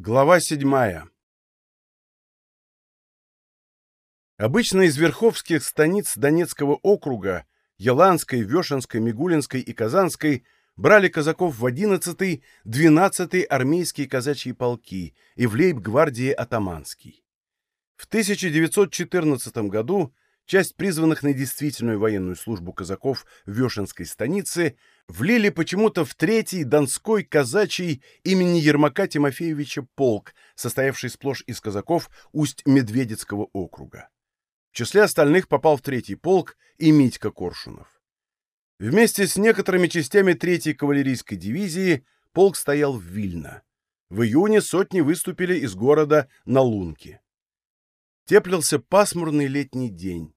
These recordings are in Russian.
Глава седьмая Обычно из верховских станиц Донецкого округа Яланской, Вешенской, Мигулинской и Казанской брали казаков в 11-й, 12-й армейские казачьи полки и в лейб-гвардии атаманский. В 1914 году часть призванных на действительную военную службу казаков в Вешенской станице влили почему-то в третий Донской казачий имени Ермака Тимофеевича полк, состоявший сплошь из казаков Усть-Медведецкого округа. В числе остальных попал в третий полк и Митька Коршунов. Вместе с некоторыми частями третьей кавалерийской дивизии полк стоял в Вильно. В июне сотни выступили из города на Лунки. Теплился пасмурный летний день.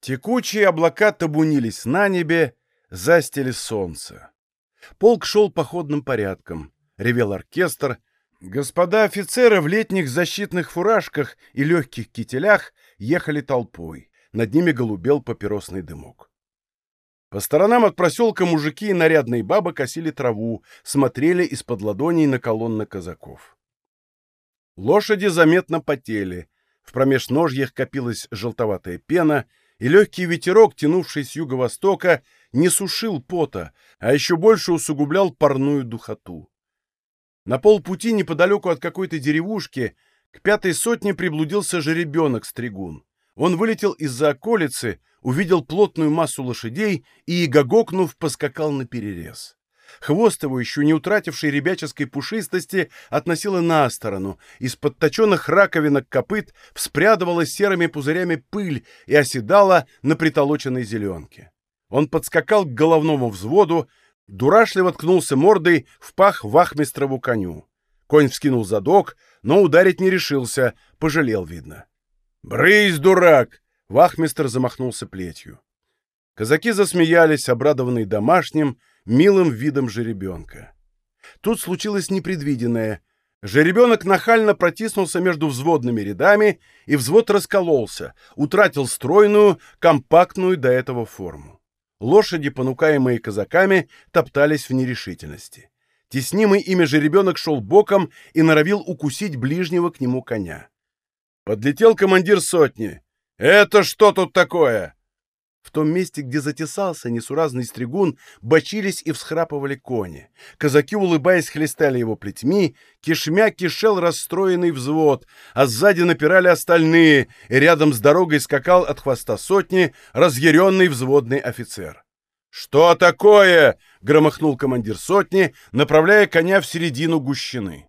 Текучие облака табунились на небе, застили солнце. Полк шел походным порядком. Ревел оркестр. Господа офицеры в летних защитных фуражках и легких кителях ехали толпой. Над ними голубел папиросный дымок. По сторонам от проселка мужики и нарядные бабы косили траву, смотрели из-под ладоней на колонны казаков. Лошади заметно потели. В промежножьях копилась желтоватая пена, и легкий ветерок, тянувший с юго-востока, не сушил пота, а еще больше усугублял парную духоту. На полпути неподалеку от какой-то деревушки к пятой сотне приблудился жеребенок-стригун. Он вылетел из-за околицы, увидел плотную массу лошадей и, гогокнув, поскакал на перерез. Хвост его, еще не утративший ребяческой пушистости, относило на сторону. Из подточенных раковинок копыт вспрядывала серыми пузырями пыль и оседала на притолоченной зеленке. Он подскакал к головному взводу, дурашливо ткнулся мордой в пах вахмистрову коню. Конь вскинул задок, но ударить не решился, пожалел, видно. «Брысь, дурак!» — вахмистр замахнулся плетью. Казаки засмеялись, обрадованные домашним, милым видом жеребенка. Тут случилось непредвиденное. Жеребенок нахально протиснулся между взводными рядами, и взвод раскололся, утратил стройную, компактную до этого форму. Лошади, понукаемые казаками, топтались в нерешительности. Теснимый ими жеребенок шел боком и норовил укусить ближнего к нему коня. Подлетел командир сотни. «Это что тут такое?» В том месте, где затесался несуразный стригун, бочились и всхрапывали кони. Казаки, улыбаясь, хлестали его плетьми, кишмя кишел расстроенный взвод, а сзади напирали остальные, и рядом с дорогой скакал от хвоста сотни разъяренный взводный офицер. «Что такое?» — громыхнул командир сотни, направляя коня в середину гущины.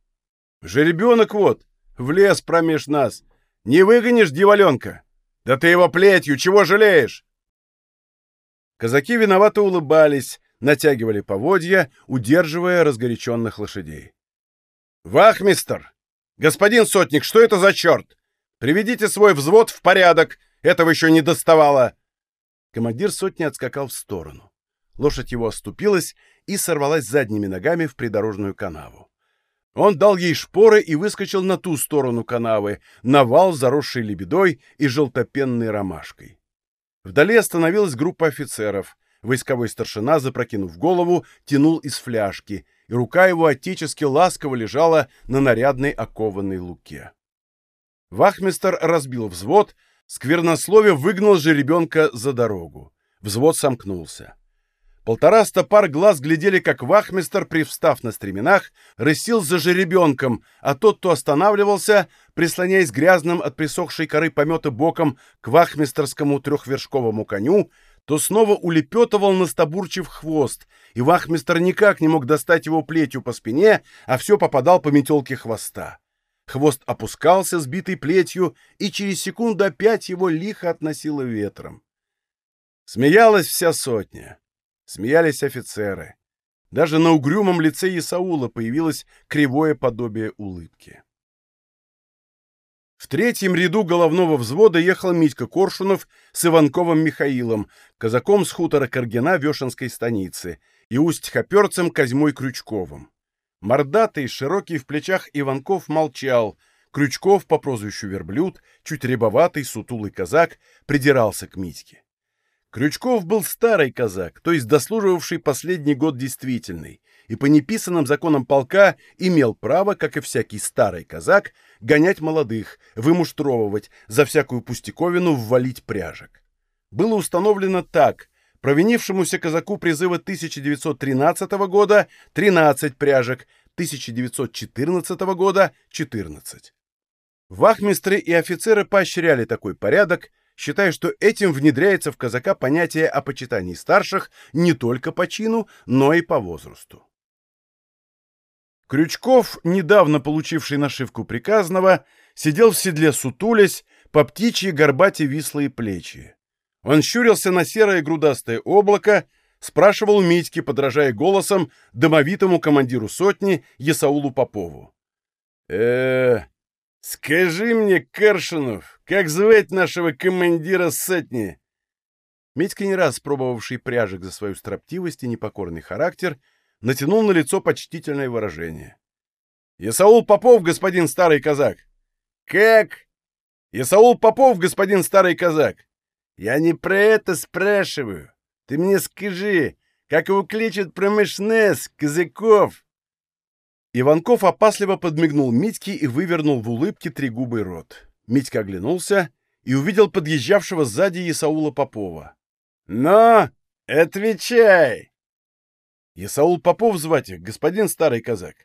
«Жеребенок вот, влез промеж нас. Не выгонишь, дьяволенка? Да ты его плетью, чего жалеешь?» Казаки виновато улыбались, натягивали поводья, удерживая разгоряченных лошадей. «Вахмистер! Господин сотник, что это за черт? Приведите свой взвод в порядок! Этого еще не доставало!» Командир сотни отскакал в сторону. Лошадь его оступилась и сорвалась задними ногами в придорожную канаву. Он дал ей шпоры и выскочил на ту сторону канавы, на вал, заросший лебедой и желтопенной ромашкой. Вдали остановилась группа офицеров. Войсковой старшина, запрокинув голову, тянул из фляжки, и рука его отечески ласково лежала на нарядной окованной луке. Вахмистер разбил взвод, сквернословие выгнал жеребенка за дорогу. Взвод сомкнулся. Полтораста пар глаз глядели, как вахмистер, привстав на стременах, рысил за жеребенком, а тот, кто останавливался, прислоняясь грязным от присохшей коры помета боком к вахмистерскому трехвершковому коню, то снова улепетывал на стабурчив хвост, и вахмистер никак не мог достать его плетью по спине, а все попадал по метелке хвоста. Хвост опускался, сбитый плетью, и через секунду опять его лихо относило ветром. Смеялась вся сотня. Смеялись офицеры. Даже на угрюмом лице Исаула появилось кривое подобие улыбки. В третьем ряду головного взвода ехал Митька Коршунов с Иванковым Михаилом, казаком с хутора Каргина Вешенской станицы, и усть-хоперцем Козьмой Крючковым. Мордатый, широкий в плечах Иванков молчал. Крючков по прозвищу Верблюд, чуть рябоватый, сутулый казак, придирался к Митьке. Крючков был старый казак, то есть дослуживавший последний год действительный, и по неписанным законам полка имел право, как и всякий старый казак, гонять молодых, вымуштровывать, за всякую пустяковину ввалить пряжек. Было установлено так. Провинившемуся казаку призыва 1913 года 13 пряжек, 1914 года 14. Вахмистры и офицеры поощряли такой порядок, считая, что этим внедряется в казака понятие о почитании старших не только по чину, но и по возрасту. Крючков, недавно получивший нашивку приказного, сидел в седле сутулясь, по птичьи горбати вислые плечи. Он щурился на серое грудастое облако, спрашивал Митьки, подражая голосом домовитому командиру сотни Есаулу Попову. э скажи мне, Каршинов, как звать нашего командира сотни?» Митька, не раз пробовавший пряжек за свою строптивость и непокорный характер, натянул на лицо почтительное выражение. «Исаул Попов, господин старый казак!» «Как?» «Исаул Попов, господин старый казак!» «Я не про это спрашиваю. Ты мне скажи, как его кличут промышнес, казаков?» Иванков опасливо подмигнул Митьке и вывернул в улыбке трегубый рот. Митька оглянулся и увидел подъезжавшего сзади Исаула Попова. «Но! Отвечай!» «Исаул Попов звать их, господин старый казак».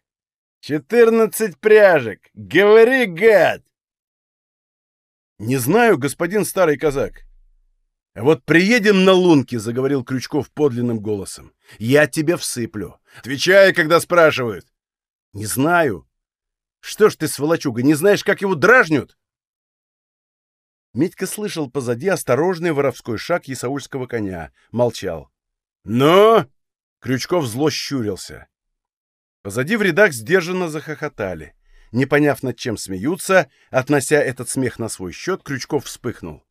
«Четырнадцать пряжек! Говори, гад!» «Не знаю, господин старый казак». «Вот приедем на лунки», — заговорил Крючков подлинным голосом. «Я тебе всыплю. Отвечай, когда спрашивают». «Не знаю». «Что ж ты, сволочуга, не знаешь, как его дражнют?» Митька слышал позади осторожный воровской шаг ясаульского коня. Молчал. «Но!» Крючков зло щурился. Позади в рядах сдержанно захохотали. Не поняв, над чем смеются, относя этот смех на свой счет, Крючков вспыхнул.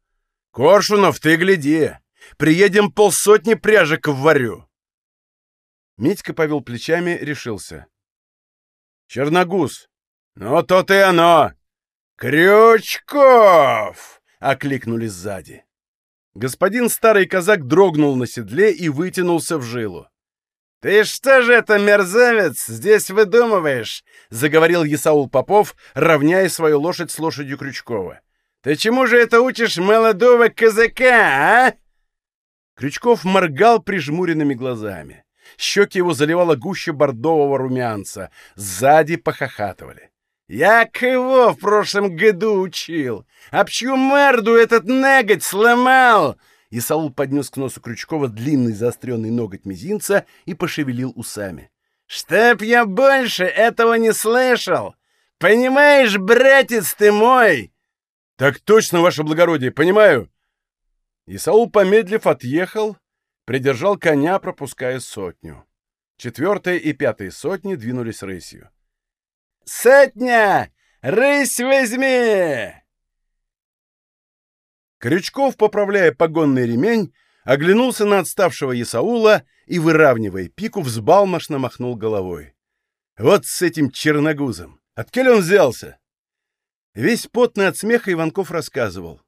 «Коршунов, ты гляди! Приедем полсотни пряжек варю!» Митька повел плечами, решился. «Черногуз! Ну, то ты оно! Крючков!» — окликнули сзади. Господин старый казак дрогнул на седле и вытянулся в жилу. «Ты что же это, мерзавец, здесь выдумываешь?» — заговорил Исаул Попов, равняя свою лошадь с лошадью Крючкова. «Ты чему же это учишь молодого казака, а?» Крючков моргал прижмуренными глазами. Щеки его заливала гуще бордового румянца. Сзади похохатывали. «Я кого в прошлом году учил? Об чью морду этот наготь сломал?» И Саул поднес к носу Крючкова длинный заостренный ноготь мизинца и пошевелил усами. «Чтоб я больше этого не слышал! Понимаешь, братец ты мой!» «Так точно, ваше благородие, понимаю!» И Саул, помедлив, отъехал, придержал коня, пропуская сотню. Четвертая и пятая сотни двинулись рысью. «Сотня! Рысь возьми!» Крючков, поправляя погонный ремень, оглянулся на отставшего Исаула и, выравнивая пику, взбалмошно махнул головой. «Вот с этим черногузом! Откель он взялся?» Весь потный от смеха Иванков рассказывал.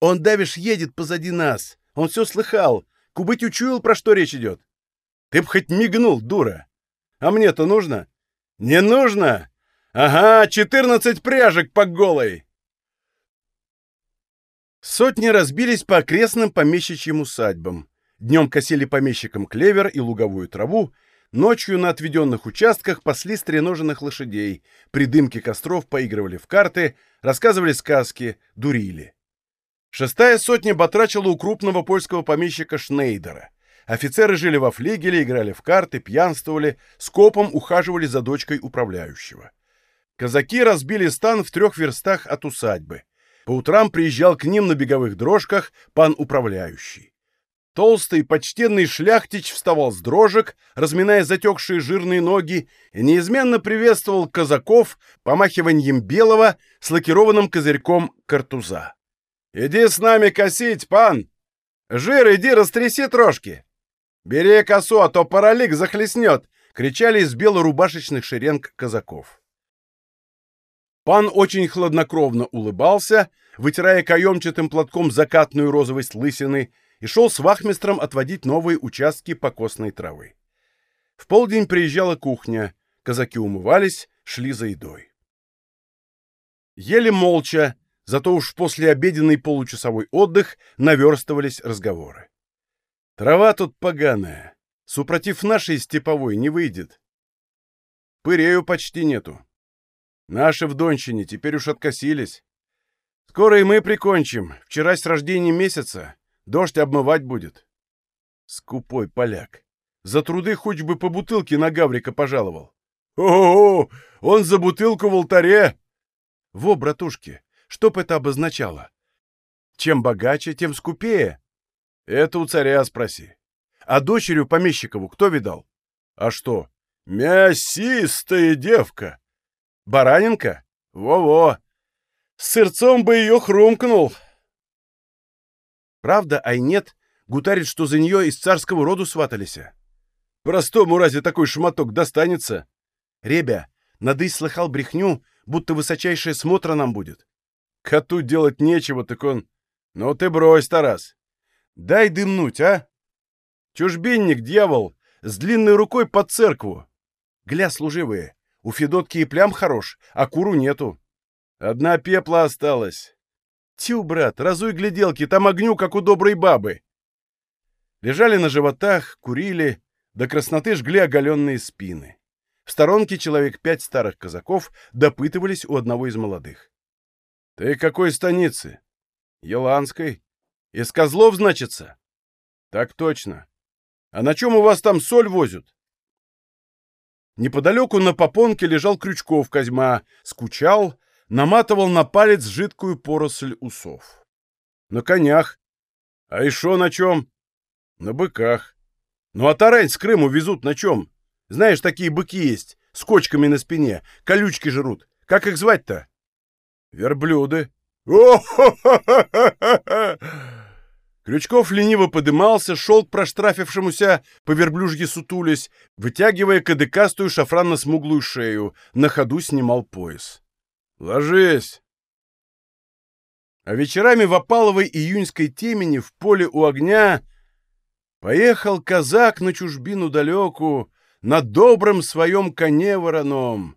«Он, давишь, едет позади нас. Он все слыхал. Кубыть учуял, про что речь идет. Ты б хоть мигнул, дура. А мне-то нужно?» «Не нужно? Ага, четырнадцать пряжек по голой!» Сотни разбились по окрестным помещичьим усадьбам. Днем косили помещикам клевер и луговую траву, ночью на отведенных участках пасли стреноженных лошадей, при дымке костров поигрывали в карты, рассказывали сказки, дурили. Шестая сотня батрачила у крупного польского помещика Шнейдера. Офицеры жили во флигеле, играли в карты, пьянствовали, скопом ухаживали за дочкой управляющего. Казаки разбили стан в трех верстах от усадьбы. По утрам приезжал к ним на беговых дрожках пан управляющий. Толстый, почтенный шляхтич вставал с дрожек, разминая затекшие жирные ноги, и неизменно приветствовал казаков помахиванием белого с лакированным козырьком картуза. «Иди с нами косить, пан! Жир, иди растряси трошки! Бери косу, а то паралик захлестнет!» — кричали из белорубашечных шеренг казаков. Пан очень хладнокровно улыбался, вытирая каемчатым платком закатную розовость лысины, и шел с вахмистром отводить новые участки покосной травы. В полдень приезжала кухня, казаки умывались, шли за едой. Ели молча, зато уж после обеденный получасовой отдых наверстывались разговоры. Трава тут поганая, супротив нашей степовой не выйдет. Пырею почти нету. Наши в Донщине теперь уж откосились. Скоро и мы прикончим. Вчера с рождения месяца. Дождь обмывать будет. Скупой поляк. За труды хоть бы по бутылке на Гаврика пожаловал. О, -о, -о он за бутылку в алтаре. Во, братушки, что б это обозначало? Чем богаче, тем скупее. Это у царя спроси. А дочерью помещикову кто видал? А что? Мясистая девка. Бараненка? Во-во. С сырцом бы ее хрумкнул. Правда, ай нет, гутарит, что за нее из царского роду сватались. Простому разве такой шматок достанется? Ребя, надысь слыхал брехню, будто высочайшая смотра нам будет. Коту делать нечего, так он... Ну ты брось, Тарас. Дай дымнуть, а? Чужбинник, дьявол, с длинной рукой под церкву. Гля, служивые, у Федотки и плям хорош, а куру нету. Одна пепла осталась. Тю, брат, разуй гляделки, там огню, как у доброй бабы. Лежали на животах, курили, до красноты жгли оголенные спины. В сторонке человек пять старых казаков допытывались у одного из молодых. — Ты какой станицы? — Еланской. — Из Козлов, значится? — Так точно. А на чем у вас там соль возят? Неподалеку на попонке лежал Крючков Козьма, скучал, наматывал на палец жидкую поросль усов. На конях. А еще на чем? На быках. Ну а тарань с Крыму везут на чем? Знаешь, такие быки есть, с кочками на спине, колючки жрут. Как их звать-то? Верблюды. о Крючков лениво подымался, шел к проштрафившемуся, по верблюжье сутулясь, вытягивая кадыкастую шафранно-смуглую шею, на ходу снимал пояс. «Ложись!» А вечерами в опаловой июньской темени в поле у огня поехал казак на чужбину далеку, на добром своем коне вороном.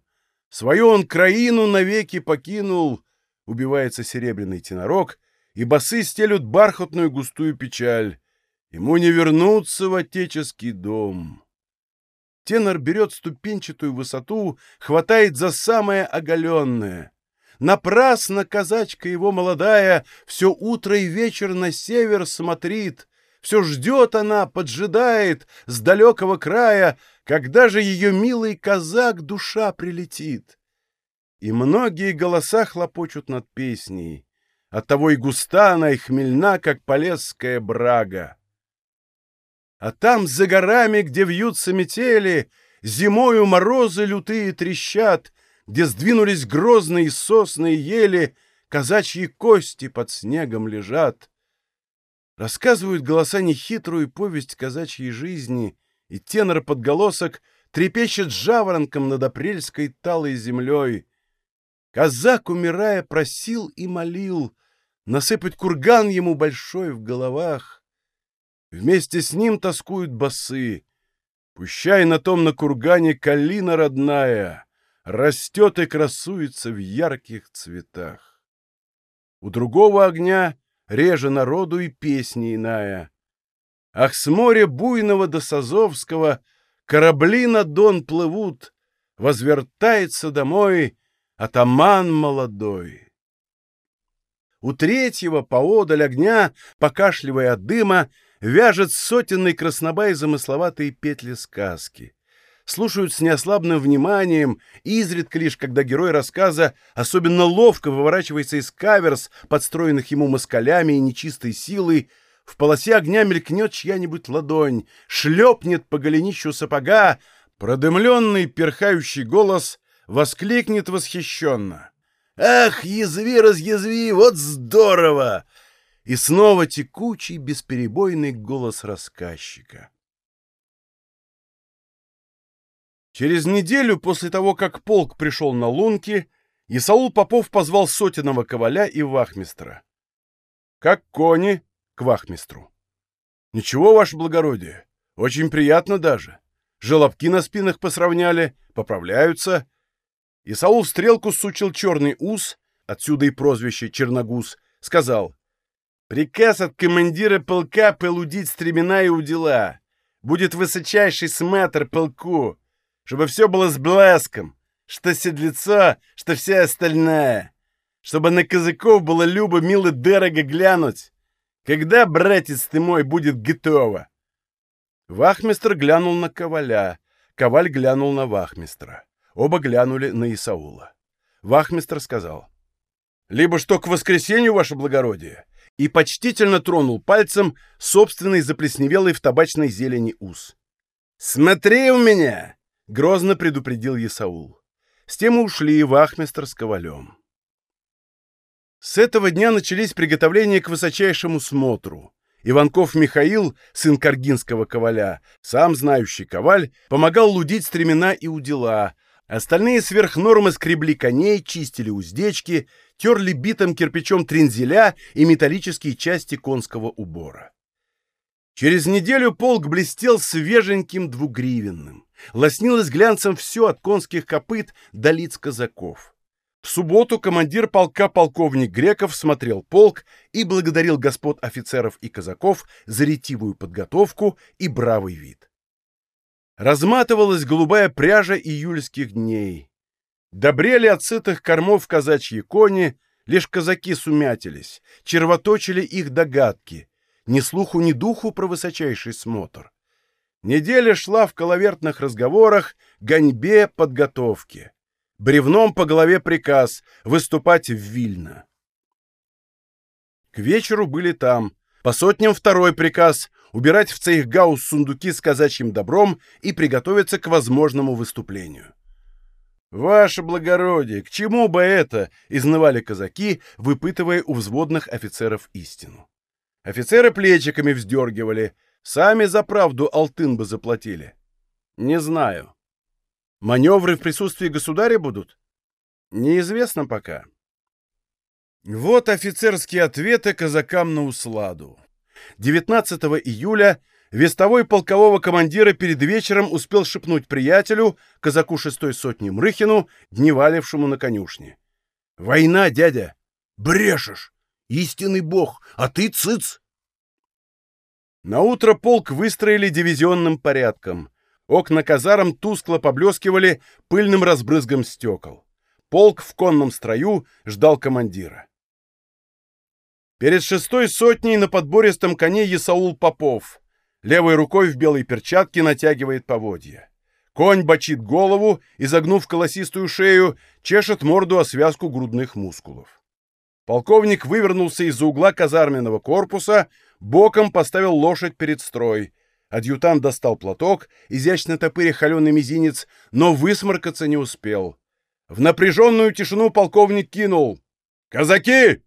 Свою он краину навеки покинул, убивается серебряный тенорок, и басы стелют бархатную густую печаль. Ему не вернуться в отеческий дом. Тенор берет ступенчатую высоту, хватает за самое оголенное. Напрасно казачка его молодая все утро и вечер на север смотрит, все ждет она, поджидает с далекого края, когда же ее милый казак душа прилетит. И многие голоса хлопочут над песней, оттого и густа она и хмельна, как полесская брага. А там, за горами, где вьются метели, зимою морозы лютые трещат, где сдвинулись грозные сосны и ели, казачьи кости под снегом лежат. Рассказывают голоса нехитрую повесть казачьей жизни, и тенор подголосок трепещет жаворонком над апрельской талой землей. Казак, умирая, просил и молил насыпать курган ему большой в головах. Вместе с ним тоскуют басы. Пущай на том на кургане калина родная — растет и красуется в ярких цветах. У другого огня реже народу и песни иная. Ах, с моря буйного до Сазовского корабли на дон плывут, возвертается домой атаман молодой. У третьего поодаль огня, покашливая от дыма, вяжет сотенный краснобай замысловатые петли сказки. Слушают с неослабным вниманием, изредка лишь, когда герой рассказа особенно ловко выворачивается из каверс, подстроенных ему москалями и нечистой силой, в полосе огня мелькнет чья-нибудь ладонь, шлепнет по голенищу сапога, продымленный перхающий голос воскликнет восхищенно. «Ах, язви, разъязви, вот здорово!» И снова текучий, бесперебойный голос рассказчика. Через неделю после того, как полк пришел на лунки, Исаул Попов позвал сотенного коваля и вахмистра. «Как кони?» — к вахмистру. Ничего, ваше благородие. Очень приятно даже. Желобки на спинах посравняли, поправляются. И Саул в стрелку сучил черный ус, отсюда и прозвище Черногуз, сказал, «Приказ от командира полка полудить стремена и удила. Будет высочайший смотр полку, чтобы все было с блеском, что седлецо, что вся остальная, чтобы на казаков было любо, мило, дорого глянуть. Когда, братец ты мой, будет готово?» Вахмистр глянул на Коваля, Коваль глянул на Вахмистра. Оба глянули на Исаула. Вахмистр сказал, «Либо что к воскресенью, ваше благородие!» и почтительно тронул пальцем собственный заплесневелый в табачной зелени ус. «Смотри у меня!» — грозно предупредил Исаул. С тем ушли Вахмистр с Ковалем. С этого дня начались приготовления к высочайшему смотру. Иванков Михаил, сын Каргинского коваля, сам знающий коваль, помогал лудить стремена и удила, Остальные сверх нормы скребли коней, чистили уздечки, терли битым кирпичом трензеля и металлические части конского убора. Через неделю полк блестел свеженьким двугривенным. Лоснилось глянцем все от конских копыт до лиц казаков. В субботу командир полка полковник Греков смотрел полк и благодарил господ офицеров и казаков за ретивую подготовку и бравый вид разматывалась голубая пряжа июльских дней. Добрели от сытых кормов казачьи кони, лишь казаки сумятились, червоточили их догадки, ни слуху, ни духу про высочайший смотр. Неделя шла в коловертных разговорах, гоньбе, подготовке. Бревном по голове приказ выступать в Вильно. К вечеру были там, по сотням второй приказ убирать в цейхгаус сундуки с казачьим добром и приготовиться к возможному выступлению. «Ваше благородие, к чему бы это?» — изнывали казаки, выпытывая у взводных офицеров истину. Офицеры плечиками вздергивали, сами за правду алтын бы заплатили. «Не знаю. Маневры в присутствии государя будут?» «Неизвестно пока». Вот офицерские ответы казакам на усладу. 19 июля вестовой полкового командира перед вечером успел шепнуть приятелю, казаку шестой сотни Мрыхину, дневалившему на конюшне. «Война, дядя! Брешешь! Истинный бог, а ты цыц!» Наутро полк выстроили дивизионным порядком. Окна казарм тускло поблескивали пыльным разбрызгом стекол. Полк в конном строю ждал командира. Перед шестой сотней на подбористом коне Исаул Попов. Левой рукой в белой перчатке натягивает поводья. Конь бочит голову, изогнув колосистую шею, чешет морду о связку грудных мускулов. Полковник вывернулся из-за угла казарменного корпуса, боком поставил лошадь перед строй. Адъютант достал платок, изящно топыря холеный мизинец, но высморкаться не успел. В напряженную тишину полковник кинул. «Казаки!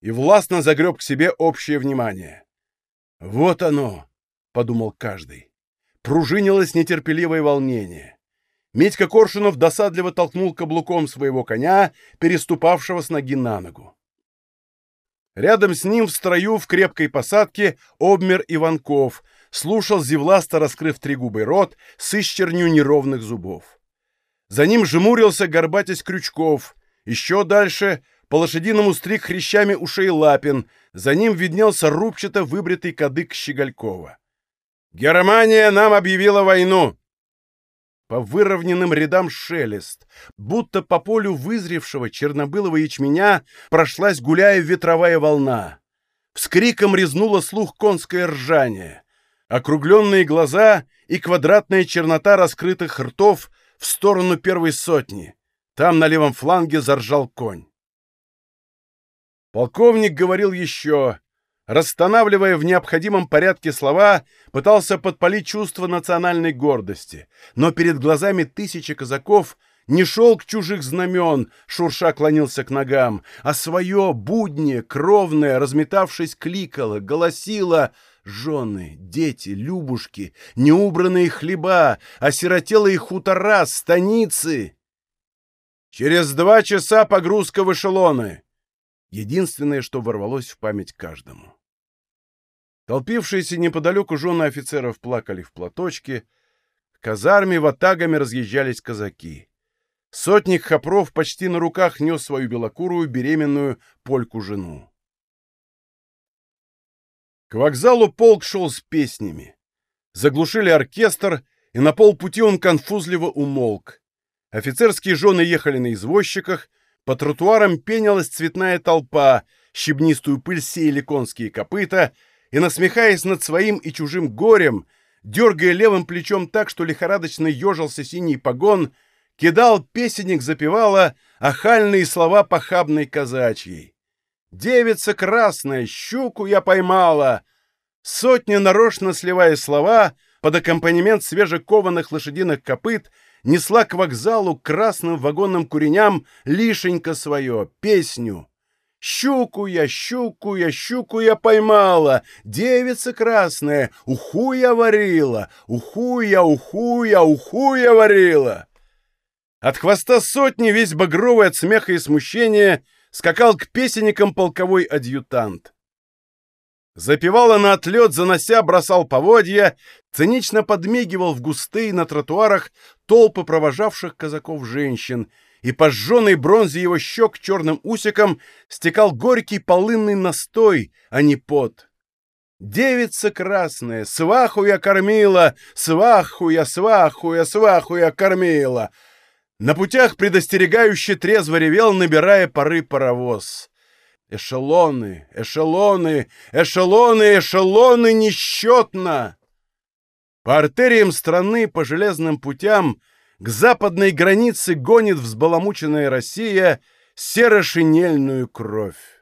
И властно загреб к себе общее внимание. «Вот оно!» — подумал каждый. Пружинилось нетерпеливое волнение. Медька Коршунов досадливо толкнул каблуком своего коня, переступавшего с ноги на ногу. Рядом с ним в строю в крепкой посадке обмер Иванков, слушал зевласто, раскрыв тригубый рот, с исчерню неровных зубов. За ним жмурился горбатясь Крючков. Еще дальше по-лошадиному стриг хрящами ушей Лапин, за ним виднелся рубчато выбритый кадык Щеголькова. «Германия нам объявила войну!» По выровненным рядам шелест, будто по полю вызревшего чернобылого ячменя прошлась гуляя ветровая волна. Вскриком резнуло слух конское ржание. Округленные глаза и квадратная чернота раскрытых ртов в сторону первой сотни. Там на левом фланге заржал конь. Полковник говорил еще, расстанавливая в необходимом порядке слова, пытался подпалить чувство национальной гордости, но перед глазами тысячи казаков не шел к чужих знамен, шурша клонился к ногам, а свое буднее, кровное, разметавшись, кликало, голосило жены, дети, любушки, неубранные хлеба, осиротелые хутора, станицы. Через два часа погрузка в эшелоны. Единственное, что ворвалось в память каждому. Толпившиеся неподалеку жены офицеров плакали в платочке. В казарме ватагами разъезжались казаки. Сотник Хопров почти на руках нес свою белокурую беременную польку-жену. К вокзалу полк шел с песнями. Заглушили оркестр, и на полпути он конфузливо умолк. Офицерские жены ехали на извозчиках, по тротуарам пенилась цветная толпа, щебнистую пыль сеяли конские копыта — и, насмехаясь над своим и чужим горем, дергая левым плечом так, что лихорадочно ежился синий погон, кидал песенник запевала охальные слова похабной казачьей. «Девица красная, щуку я поймала!» Сотня, нарочно сливая слова, под аккомпанемент свежекованных лошадиных копыт, несла к вокзалу красным вагонным куреням лишенько свое, песню. Щуку я, щуку я, щуку я поймала, девица красная, уху я варила, уху я, уху я, уху я варила. От хвоста сотни, весь багровый от смеха и смущения, скакал к песенникам полковой адъютант. Запевала на отлет, занося, бросал поводья, цинично подмигивал в густые на тротуарах толпы провожавших казаков-женщин — и по сжженной бронзе его щек черным усиком стекал горький полынный настой, а не пот. Девица красная, сваху я кормила, сваху я, сваху я, сваху я кормила. На путях предостерегающе трезво ревел, набирая поры паровоз. Эшелоны, эшелоны, эшелоны, эшелоны несчетно! По артериям страны, по железным путям к западной границе гонит взбаламученная Россия серо-шинельную кровь.